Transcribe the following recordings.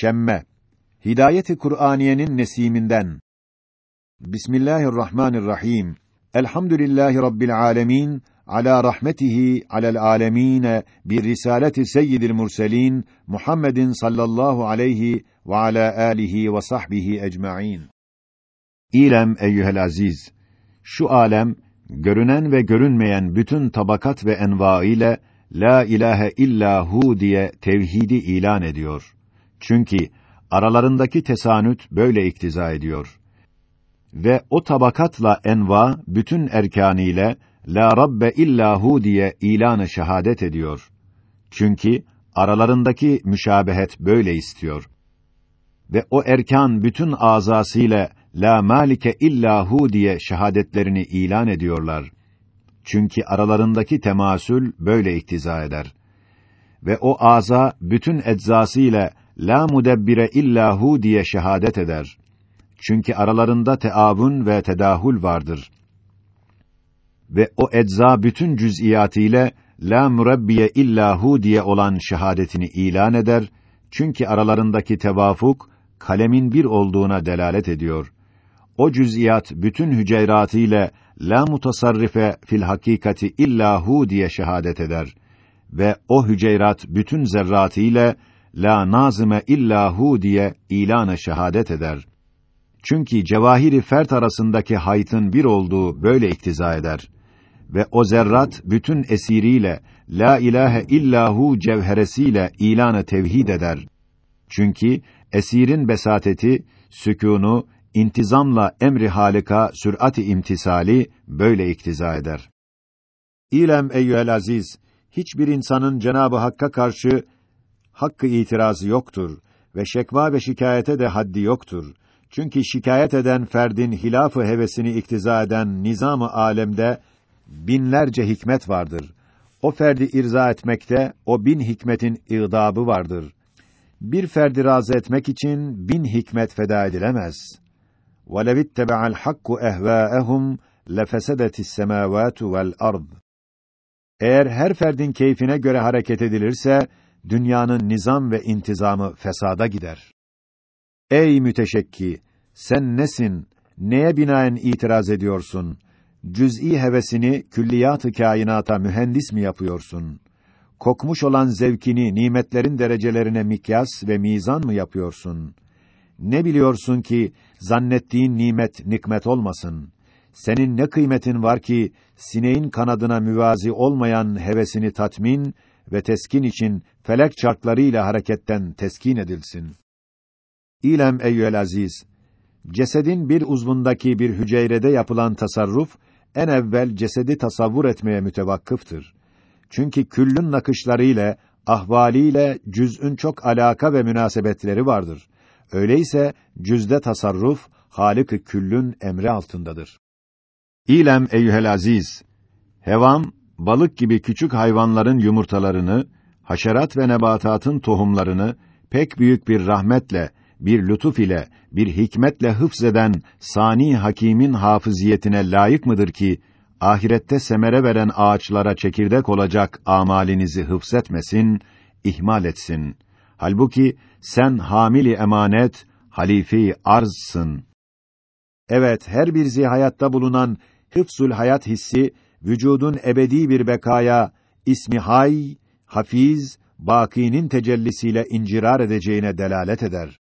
Şemme Hidayeti Kur'aniyenin nesiminden Bismillahirrahmanirrahim Elhamdülillahi Rabbil alemin ala rahmetihi alel alemine bir risaleti seyyidil murselin Muhammedin sallallahu aleyhi ve ala alihi ve sahbihi ecmaîn. İlem eyyuhel aziz şu alem görünen ve görünmeyen bütün tabakat ve enva ile la ilahe illa hu diye tevhidi ilan ediyor. Çünkü aralarındaki tesanüt böyle iktiza ediyor. Ve o tabakatla enva bütün erkanıyla la rabbe illa hu diye ilanı şehadet ediyor. Çünkü aralarındaki müşabehet böyle istiyor. Ve o erkan bütün azasıyla la malike illa hu diye şehadetlerini ilan ediyorlar. Çünkü aralarındaki temasül böyle iktiza eder. Ve o aza bütün eczasıyla la mudebbire illa hu diye şehadet eder. Çünkü aralarında teavun ve tedahül vardır. Ve o ecza bütün cüz'iyatıyla la murabbiye illa hu diye olan şehadetini ilan eder. Çünkü aralarındaki tevafuk kalemin bir olduğuna delalet ediyor. O cüz'iyat bütün hüceyratıyla la mutasarrife fil hakikati illa hu diye şehadet eder ve o hüceyrat bütün zerratıyla la nazime illa hu diye ilanı şehadet eder. Çünkü cevahiri fert arasındaki haytın bir olduğu böyle iktiza eder. Ve o zerrat bütün esiriyle la ilahe illahu cevheresiyle ilanı tevhid eder. Çünkü esirin besateti, sükûnu, intizamla emri halika sürati imtisali böyle iktiza eder. İlem eyyuhel aziz, hiçbir insanın Cenabı Hakk'a karşı hakkı itirazı yoktur ve şekva ve şikayete de haddi yoktur. Çünkü şikayet eden ferdin hilafı hevesini iktiza eden nizamı alemde binlerce hikmet vardır. O ferdi irza etmekte o bin hikmetin irdabı vardır. Bir ferdi razı etmek için bin hikmet feda edilemez. وَلَوِ اتَّبَعَ الْحَقُّ اَهْوَاءَهُمْ لَفَسَدَتِ السَّمَاوَاتُ وَالْأَرْضِ Eğer her ferdin keyfine göre hareket edilirse, dünyanın nizam ve intizamı fesada gider. Ey müteşekki! Sen nesin? Neye binaen itiraz ediyorsun? Cüz'i hevesini külliyat-ı kainata mühendis mi yapıyorsun? Kokmuş olan zevkini nimetlerin derecelerine mikyas ve mizan mı yapıyorsun? Ne biliyorsun ki zannettiğin nimet nikmet olmasın? Senin ne kıymetin var ki sineğin kanadına müvazi olmayan hevesini tatmin ve teskin için felek çarklarıyla hareketten teskin edilsin. İlem eyyüel aziz, cesedin bir uzvundaki bir hücrede yapılan tasarruf, en evvel cesedi tasavvur etmeye mütevakkıftır. Çünkü küllün nakışlarıyla, ahvaliyle cüz'ün çok alaka ve münasebetleri vardır. Öyleyse cüzde tasarruf Halık-ı Küllün emri altındadır. İlem eyyuhel aziz, hevam balık gibi küçük hayvanların yumurtalarını, haşerat ve nebatatın tohumlarını pek büyük bir rahmetle, bir lütuf ile, bir hikmetle hıfzeden sani hakimin hafıziyetine layık mıdır ki ahirette semere veren ağaçlara çekirdek olacak amalinizi hıfzetmesin, ihmal etsin. Halbuki sen hamili emanet, halifi arzsın. Evet, her bir zihayatta bulunan hıfzul hayat hissi vücudun ebedi bir bekaya ismi hay, hafiz, bakinin tecellisiyle incirar edeceğine delalet eder.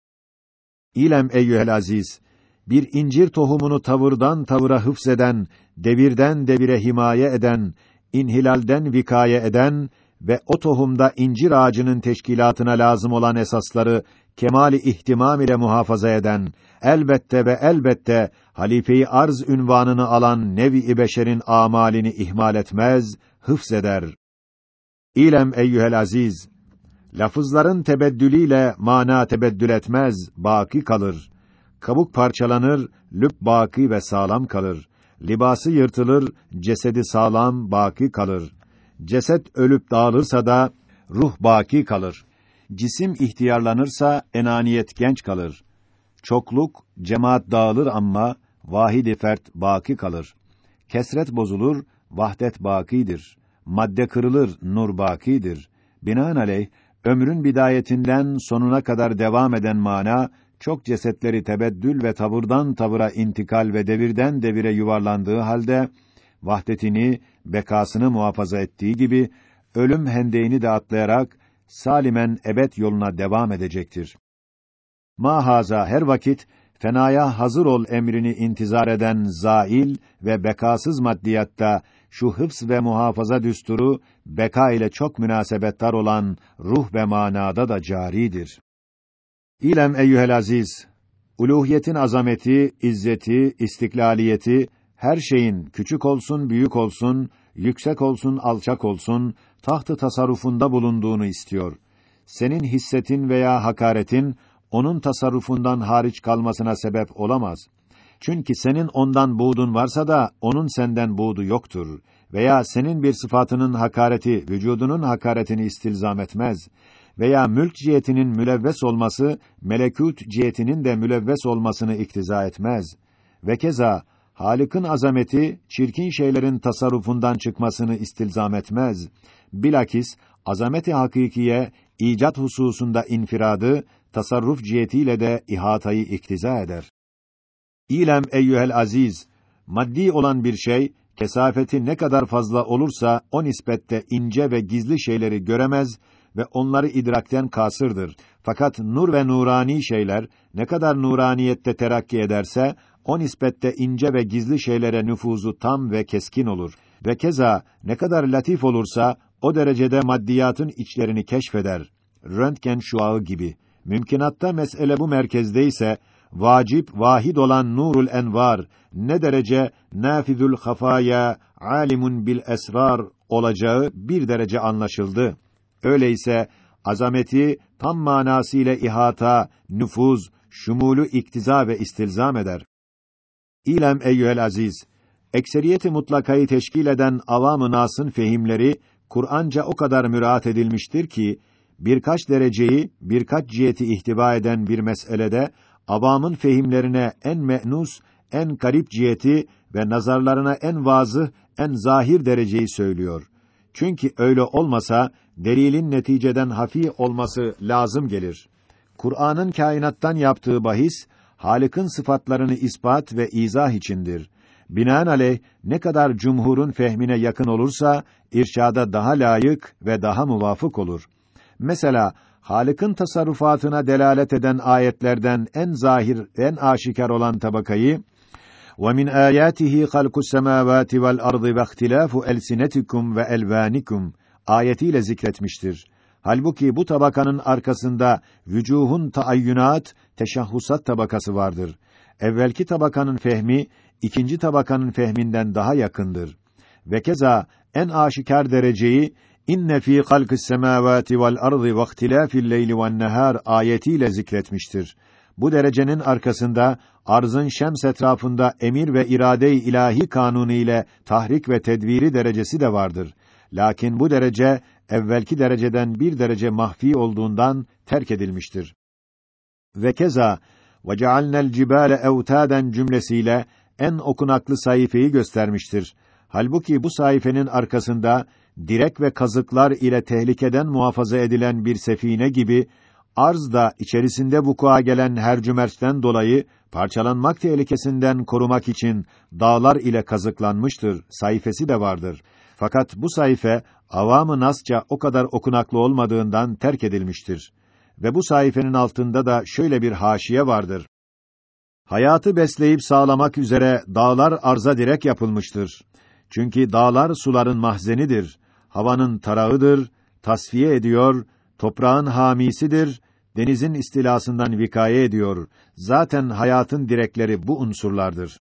İlem eyyuhel aziz, bir incir tohumunu tavırdan tavıra hıfzeden, devirden devire himaye eden, inhilalden vikaye eden ve o tohumda incir ağacının teşkilatına lazım olan esasları kemali ihtimam ile muhafaza eden, elbette ve elbette halife-i arz ünvanını alan nevi beşerin amalini ihmal etmez, hıfzeder. İlem eyyuhel aziz, lafızların tebeddülüyle mana tebeddül etmez, baki kalır. Kabuk parçalanır, lüp baki ve sağlam kalır. Libası yırtılır, cesedi sağlam, baki kalır. Ceset ölüp dağılırsa da ruh baki kalır. Cisim ihtiyarlanırsa enaniyet genç kalır. Çokluk, cemaat dağılır ama vahid-i fert baki kalır. Kesret bozulur, vahdet bakidir. Madde kırılır, nur bakidir. Binaenaleyh ömrün bidayetinden sonuna kadar devam eden mana, çok cesetleri tebeddül ve tavırdan tavıra intikal ve devirden devire yuvarlandığı halde, vahdetini, bekasını muhafaza ettiği gibi, ölüm hendeğini de atlayarak, salimen ebed yoluna devam edecektir. Mahaza her vakit, fenaya hazır ol emrini intizar eden zail ve bekasız maddiyatta şu hıfz ve muhafaza düsturu beka ile çok münasebettar olan ruh ve manada da caridir. İlem eyyuhel aziz, uluhiyetin azameti, izzeti, istiklaliyeti her şeyin küçük olsun, büyük olsun, yüksek olsun, alçak olsun, tahtı tasarrufunda bulunduğunu istiyor. Senin hissetin veya hakaretin onun tasarrufundan hariç kalmasına sebep olamaz. Çünkü senin ondan buğdun varsa da onun senden buğdu yoktur veya senin bir sıfatının hakareti vücudunun hakaretini istilzam etmez veya mülk cihetinin mülevves olması melekut cihetinin de mülevves olmasını iktiza etmez. Ve keza Halık'ın azameti çirkin şeylerin tasarrufundan çıkmasını istilzam etmez. Bilakis azameti hakikiye icat hususunda infiradı tasarruf cihetiyle de ihatayı iktiza eder. İlem eyyuhel aziz, maddi olan bir şey, kesafeti ne kadar fazla olursa o nispette ince ve gizli şeyleri göremez ve onları idrakten kasırdır. Fakat nur ve nurani şeyler ne kadar nuraniyette terakki ederse o nispette ince ve gizli şeylere nüfuzu tam ve keskin olur. Ve keza ne kadar latif olursa o derecede maddiyatın içlerini keşfeder. Röntgen şuağı gibi. Mümkinatta mesele bu merkezde ise vacip vahid olan nurul envar ne derece nafizul hafaya alimun bil esrar olacağı bir derece anlaşıldı. Öyleyse azameti tam manasıyla ihata, nüfuz, şumulu iktiza ve istilzam eder. İlem eyyühel aziz, ekseriyeti mutlakayı teşkil eden avam-ı nasın fehimleri Kur'anca o kadar müraat edilmiştir ki birkaç dereceyi, birkaç ciheti ihtiva eden bir meselede avamın fehimlerine en me'nus, en garip ciheti ve nazarlarına en vazıh, en zahir dereceyi söylüyor. Çünkü öyle olmasa delilin neticeden hafi olması lazım gelir. Kur'an'ın kainattan yaptığı bahis Halık'ın sıfatlarını ispat ve izah içindir. Binaenaleyh ne kadar cumhurun fehmine yakın olursa irşada daha layık ve daha muvafık olur. Mesela Halık'ın tasarrufatına delalet eden ayetlerden en zahir, en aşikar olan tabakayı وَمِنْ آيَاتِهِ خَلْقُ السَّمَاوَاتِ وَالْأَرْضِ وَاخْتِلَافُ أَلْسِنَتِكُمْ وَأَلْوَانِكُمْ ayetiyle zikretmiştir. Halbuki bu tabakanın arkasında vücuhun taayyunat, teşahhusat tabakası vardır. Evvelki tabakanın fehmi ikinci tabakanın fehminden daha yakındır. Ve keza en aşikar dereceyi inne fî halkı's semâvâti vel ardı ve ihtilâfil leyli ve'n nehâr ayetiyle zikretmiştir. Bu derecenin arkasında arzın şems etrafında emir ve irade-i ilahi kanunu ile tahrik ve tedviri derecesi de vardır. Lakin bu derece evvelki dereceden bir derece mahfi olduğundan terk edilmiştir. Ve keza وَجَعَلْنَا الْجِبَالَ اَوْتَادًا cümlesiyle en okunaklı sayfayı göstermiştir. Halbuki bu sayfenin arkasında direk ve kazıklar ile tehlikeden muhafaza edilen bir sefine gibi arz da içerisinde vukua gelen her cümerçten dolayı parçalanmak tehlikesinden korumak için dağlar ile kazıklanmıştır. Sayfesi de vardır. Fakat bu sayfe avamı nasça o kadar okunaklı olmadığından terk edilmiştir. Ve bu sayfenin altında da şöyle bir haşiye vardır. Hayatı besleyip sağlamak üzere dağlar arza direk yapılmıştır. Çünkü dağlar suların mahzenidir, havanın tarağıdır, tasfiye ediyor, toprağın hamisidir, denizin istilasından vikaye ediyor. Zaten hayatın direkleri bu unsurlardır.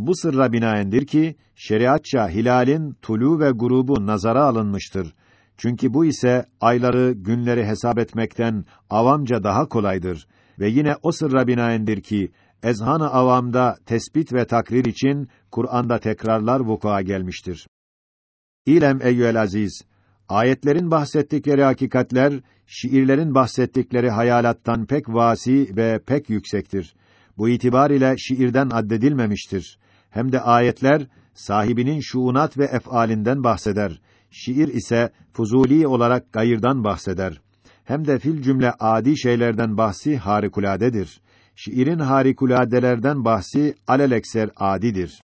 Bu sırra binaendir ki şeriatça hilalin tulu ve grubu nazara alınmıştır. Çünkü bu ise ayları, günleri hesap etmekten avamca daha kolaydır ve yine o sırra binaendir ki ezhan-ı avamda tespit ve takrir için Kur'an'da tekrarlar vuku'a gelmiştir. İlem eyyüel aziz, ayetlerin bahsettikleri hakikatler, şiirlerin bahsettikleri hayalattan pek vasi ve pek yüksektir. Bu itibar ile şiirden addedilmemiştir. Hem de ayetler sahibinin şuunat ve ef'alinden bahseder. Şiir ise fuzuli olarak gayırdan bahseder. hem de fil cümle adi şeylerden bahsi harikuladedir. Şiirin harikuladelerden bahsi alelekser adidir.